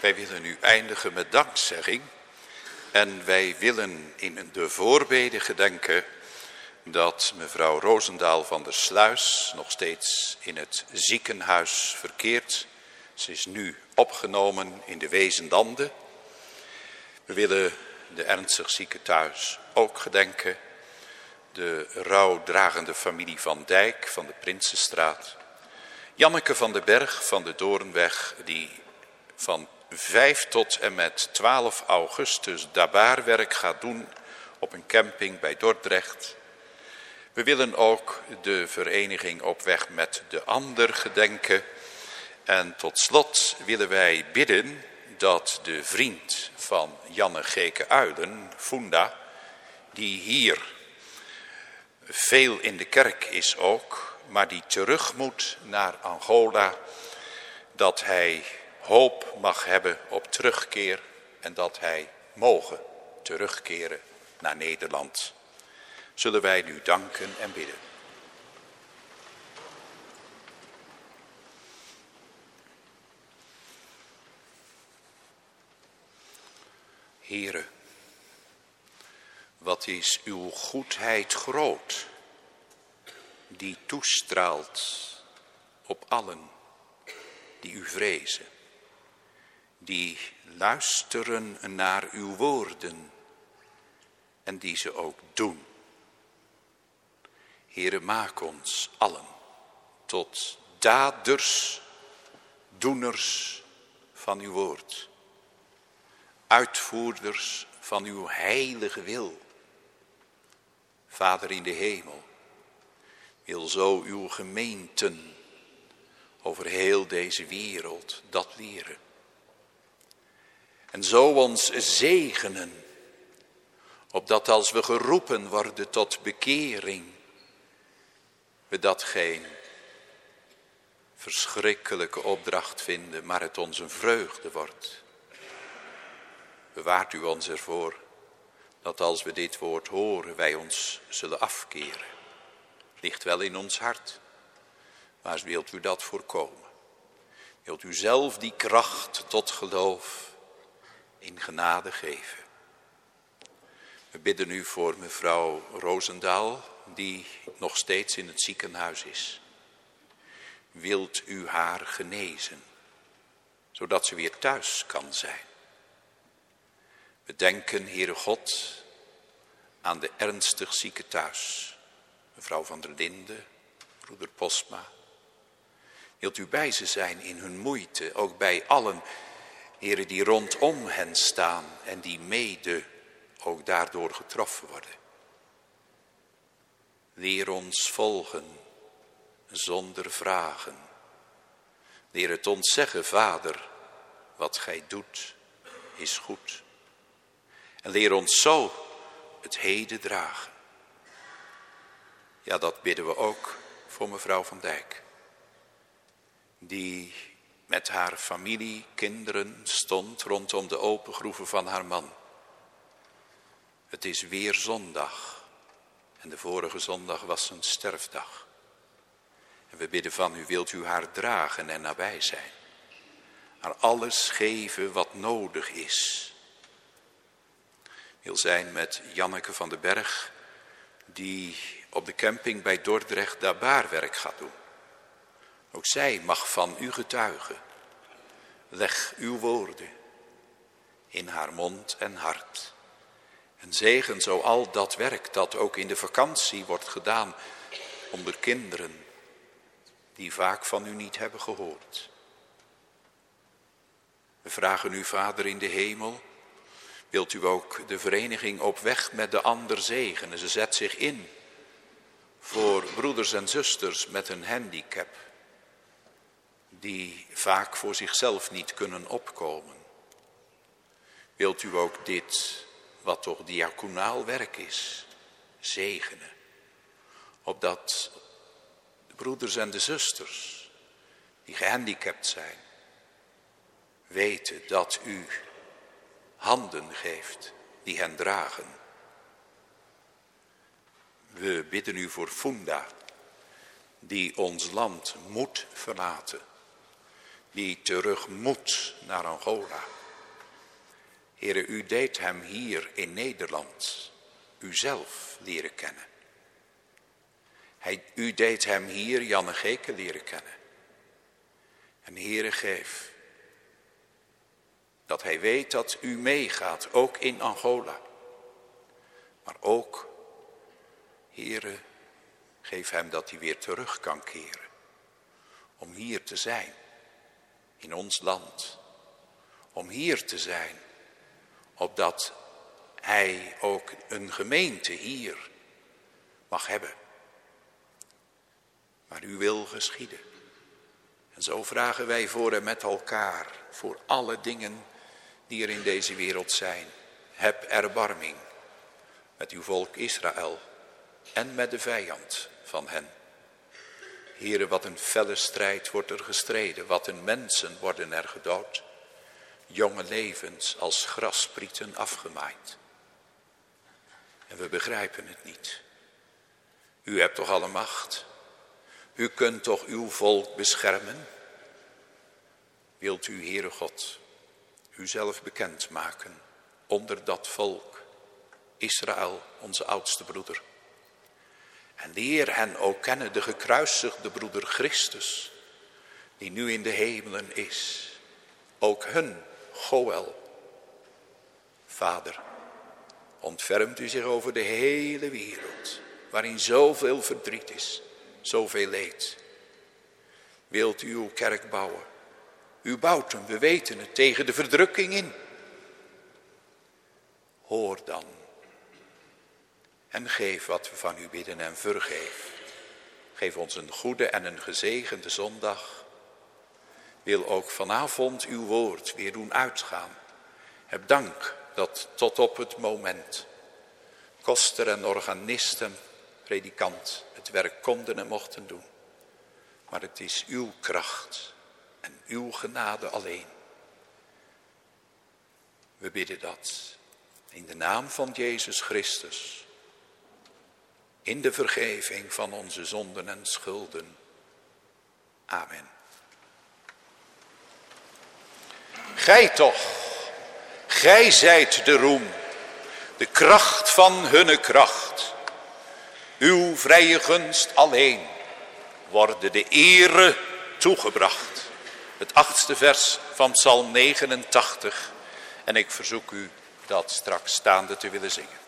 Wij willen nu eindigen met dankzegging. En wij willen in de voorbeden gedenken dat mevrouw Roosendaal van der Sluis nog steeds in het ziekenhuis verkeert. Ze is nu opgenomen in de Wezendanden. We willen de ernstig zieke thuis ook gedenken. De rouwdragende familie van Dijk van de Prinsenstraat. Janneke van den Berg van de Doornweg die van 5 tot en met 12 augustus dabaarwerk gaat doen op een camping bij Dordrecht. We willen ook de vereniging op weg met de ander gedenken. En tot slot willen wij bidden dat de vriend van Janne Geke Uilen, Funda, die hier veel in de kerk is ook, maar die terug moet naar Angola, dat hij hoop mag hebben op terugkeer en dat hij mogen terugkeren naar Nederland. Zullen wij nu danken en bidden. Here, wat is uw goedheid groot, die toestraalt op allen die u vrezen die luisteren naar uw woorden en die ze ook doen. Heere, maak ons allen tot daders, doeners van uw woord, uitvoerders van uw heilige wil. Vader in de hemel, wil zo uw gemeenten over heel deze wereld dat leren en zo ons zegenen, opdat als we geroepen worden tot bekering, we dat geen verschrikkelijke opdracht vinden, maar het ons een vreugde wordt. Bewaart u ons ervoor dat als we dit woord horen, wij ons zullen afkeren. ligt wel in ons hart, maar wilt u dat voorkomen? Wilt u zelf die kracht tot geloof in genade geven. We bidden u voor mevrouw Roosendaal, die nog steeds in het ziekenhuis is. Wilt u haar genezen, zodat ze weer thuis kan zijn. We denken, Heere God, aan de ernstig zieke thuis. Mevrouw van der Linde, broeder Posma. Wilt u bij ze zijn in hun moeite, ook bij allen heren die rondom hen staan en die mede ook daardoor getroffen worden. Leer ons volgen zonder vragen. Leer het ons zeggen, Vader, wat gij doet is goed. En leer ons zo het heden dragen. Ja, dat bidden we ook voor mevrouw van Dijk. Die met haar familie, kinderen stond rondom de open groeven van haar man. Het is weer zondag en de vorige zondag was een sterfdag. En we bidden van u, wilt u haar dragen en nabij zijn. Haar alles geven wat nodig is. Wil zijn met Janneke van den Berg, die op de camping bij Dordrecht daar baarwerk gaat doen. Ook zij mag van u getuigen. Leg uw woorden in haar mond en hart. En zegen zo al dat werk dat ook in de vakantie wordt gedaan onder kinderen die vaak van u niet hebben gehoord. We vragen u, Vader in de hemel, wilt u ook de vereniging op weg met de ander zegenen? Ze zet zich in voor broeders en zusters met een handicap die vaak voor zichzelf niet kunnen opkomen. Wilt u ook dit, wat toch diaconaal werk is, zegenen, opdat de broeders en de zusters die gehandicapt zijn, weten dat u handen geeft die hen dragen. We bidden u voor Funda, die ons land moet verlaten die terug moet naar Angola. Heren, u deed hem hier in Nederland uzelf leren kennen. Hij, u deed hem hier Janne Geke leren kennen. En Heere, geef dat hij weet dat u meegaat, ook in Angola. Maar ook, Heere, geef hem dat hij weer terug kan keren. Om hier te zijn, in ons land. Om hier te zijn, opdat hij ook een gemeente hier mag hebben. Maar u wil geschieden. En zo vragen wij voor en met elkaar, voor alle dingen die er in deze wereld zijn. Heb erbarming met uw volk Israël en met de vijand van hen. Heren, wat een felle strijd wordt er gestreden, wat een mensen worden er gedood. Jonge levens als grasprieten afgemaaid. En we begrijpen het niet. U hebt toch alle macht? U kunt toch uw volk beschermen? Wilt u, Heere God, uzelf bekendmaken onder dat volk, Israël, onze oudste broeder. En leer hen ook kennen de gekruisigde broeder Christus, die nu in de hemelen is. Ook hun, Goel. Vader, ontfermt u zich over de hele wereld, waarin zoveel verdriet is, zoveel leed. Wilt u uw kerk bouwen? U bouwt hem, we weten het, tegen de verdrukking in. Hoor dan en geef wat we van u bidden en vergeef. Geef ons een goede en een gezegende zondag. Wil ook vanavond uw woord weer doen uitgaan. Heb dank dat tot op het moment koster en organisten, predikant, het werk konden en mochten doen. Maar het is uw kracht en uw genade alleen. We bidden dat in de naam van Jezus Christus, in de vergeving van onze zonden en schulden. Amen. Gij toch, gij zijt de roem, de kracht van hunne kracht. Uw vrije gunst alleen worden de ere toegebracht. Het achtste vers van Psalm 89. En ik verzoek u dat straks staande te willen zingen.